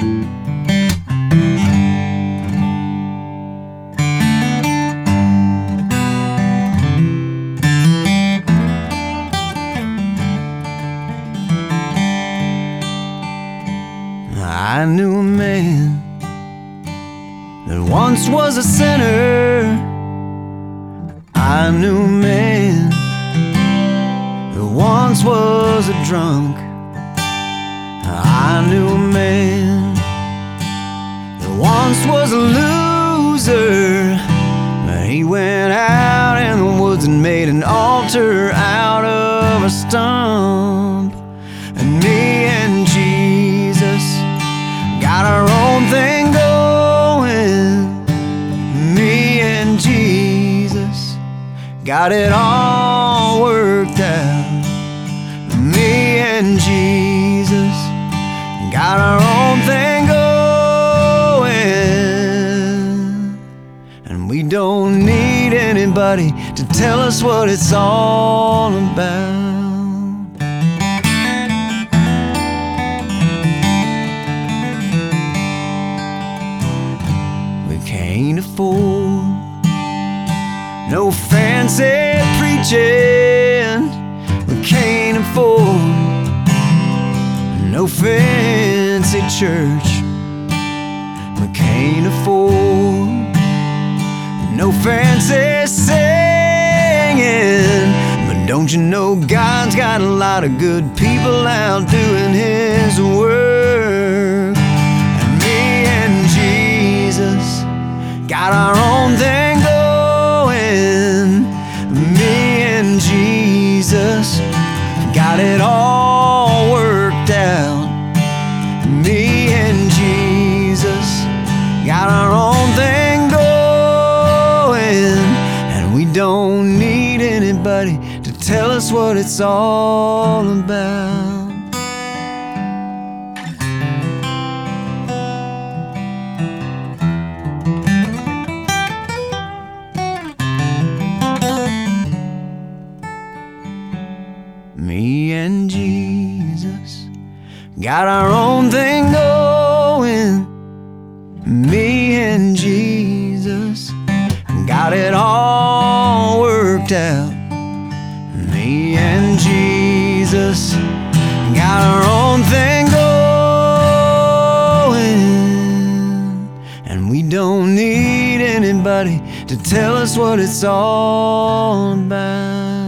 I knew a man that once was a sinner. I knew a man that once was a drunk. I knew a man once was a loser. He went out in the woods and made an altar out of a stump. And me and Jesus got our own thing going. Me and Jesus got it all worked out. Me and Jesus got our own thing don't need anybody to tell us what it's all about. We can't afford no fancy preaching. We can't afford no fancy church. We can't afford no fancy singing. But don't you know God's got a lot of good people out doing His work? And me and Jesus got our own thing going. Me and Jesus got it all don't need anybody to tell us what it's all about. Me and Jesus got our own thing going. Me and Jesus all out. Me and Jesus got our own thing going. And we don't need anybody to tell us what it's all about.